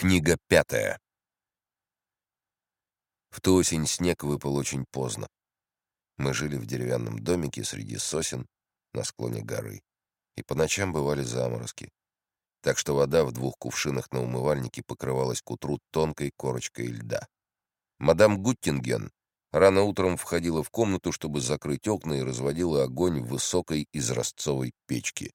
Книга пятая. В ту осень снег выпал очень поздно. Мы жили в деревянном домике среди сосен на склоне горы. И по ночам бывали заморозки. Так что вода в двух кувшинах на умывальнике покрывалась к утру тонкой корочкой льда. Мадам Гуттинген рано утром входила в комнату, чтобы закрыть окна, и разводила огонь в высокой изразцовой печке.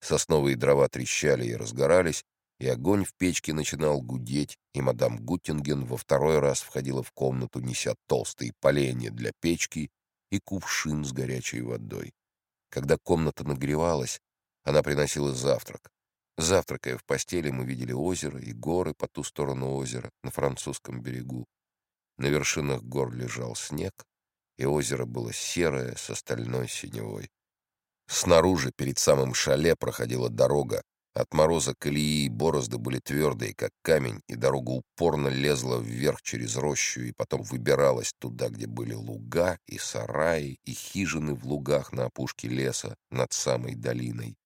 Сосновые дрова трещали и разгорались, и огонь в печке начинал гудеть, и мадам Гуттинген во второй раз входила в комнату, неся толстые поленья для печки и кувшин с горячей водой. Когда комната нагревалась, она приносила завтрак. Завтракая в постели, мы видели озеро и горы по ту сторону озера, на французском берегу. На вершинах гор лежал снег, и озеро было серое с остальной синевой. Снаружи, перед самым шале, проходила дорога, от мороза колеи и борозды были твердые, как камень, и дорога упорно лезла вверх через рощу и потом выбиралась туда, где были луга и сараи, и хижины в лугах на опушке леса над самой долиной.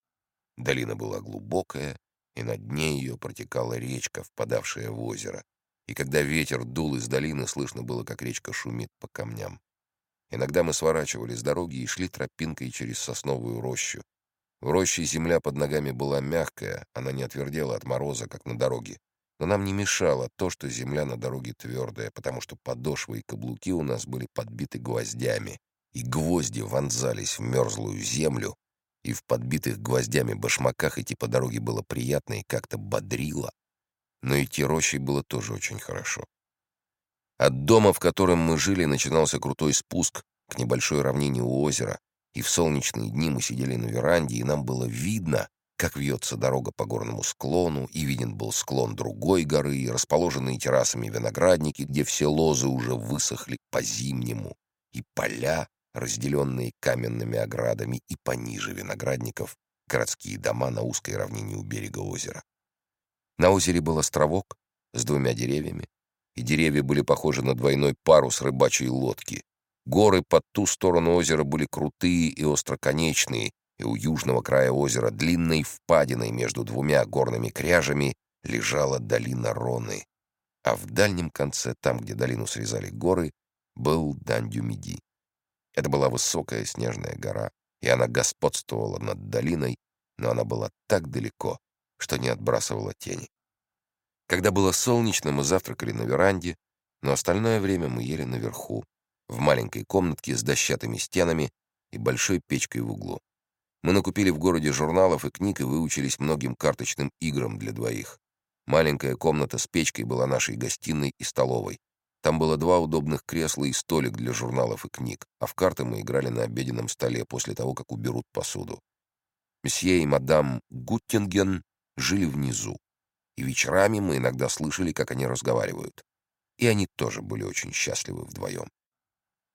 Долина была глубокая, и на дне ее протекала речка, впадавшая в озеро. И когда ветер дул из долины, слышно было, как речка шумит по камням. Иногда мы сворачивали с дороги и шли тропинкой через сосновую рощу, в роще земля под ногами была мягкая, она не отвердела от мороза, как на дороге. Но нам не мешало то, что земля на дороге твердая, потому что подошвы и каблуки у нас были подбиты гвоздями, и гвозди вонзались в мерзлую землю, и в подбитых гвоздями башмаках идти по дороге было приятно и как-то бодрило. Но идти рощей было тоже очень хорошо. От дома, в котором мы жили, начинался крутой спуск к небольшой равнине у озера, и в солнечные дни мы сидели на веранде, и нам было видно, как вьется дорога по горному склону, и виден был склон другой горы, и расположенные террасами виноградники, где все лозы уже высохли по-зимнему, и поля, разделенные каменными оградами, и пониже виноградников городские дома на узкой равнине у берега озера. На озере был островок с двумя деревьями, и деревья были похожи на двойной парус рыбачьей лодки, Горы под ту сторону озера были крутые и остроконечные, и у южного края озера, длинной впадиной между двумя горными кряжами, лежала долина Роны. А в дальнем конце, там, где долину срезали горы, был Дандюмиди. Это была высокая снежная гора, и она господствовала над долиной, но она была так далеко, что не отбрасывала тени. Когда было солнечно, мы завтракали на веранде, но остальное время мы ели наверху, в маленькой комнатке с дощатыми стенами и большой печкой в углу. Мы накупили в городе журналов и книг и выучились многим карточным играм для двоих. Маленькая комната с печкой была нашей гостиной и столовой. Там было два удобных кресла и столик для журналов и книг, а в карты мы играли на обеденном столе после того, как уберут посуду. Месье и мадам Гуттинген жили внизу, и вечерами мы иногда слышали, как они разговаривают. И они тоже были очень счастливы вдвоем.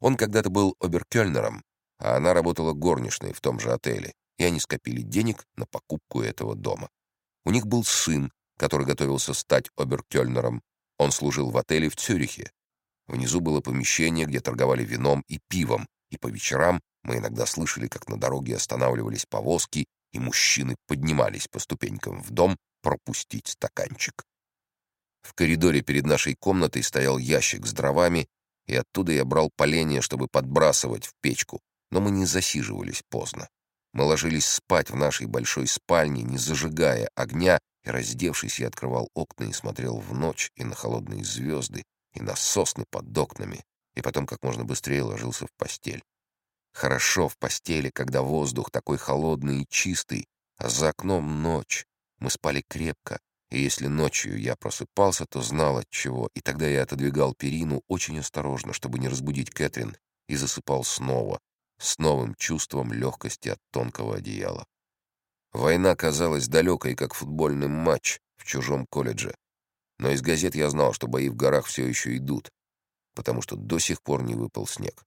Он когда-то был оберкельнером, а она работала горничной в том же отеле, и они скопили денег на покупку этого дома. У них был сын, который готовился стать оберкельнером. Он служил в отеле в Цюрихе. Внизу было помещение, где торговали вином и пивом, и по вечерам мы иногда слышали, как на дороге останавливались повозки, и мужчины поднимались по ступенькам в дом пропустить стаканчик. В коридоре перед нашей комнатой стоял ящик с дровами, и оттуда я брал поленья, чтобы подбрасывать в печку, но мы не засиживались поздно. Мы ложились спать в нашей большой спальне, не зажигая огня, и, раздевшись, я открывал окна и смотрел в ночь и на холодные звезды, и на сосны под окнами, и потом как можно быстрее ложился в постель. Хорошо в постели, когда воздух такой холодный и чистый, а за окном ночь. Мы спали крепко, и если ночью я просыпался, то знал от чего, и тогда я отодвигал перину очень осторожно, чтобы не разбудить Кэтрин, и засыпал снова, с новым чувством легкости от тонкого одеяла. Война казалась далекой, как футбольный матч в чужом колледже. Но из газет я знал, что бои в горах все еще идут, потому что до сих пор не выпал снег.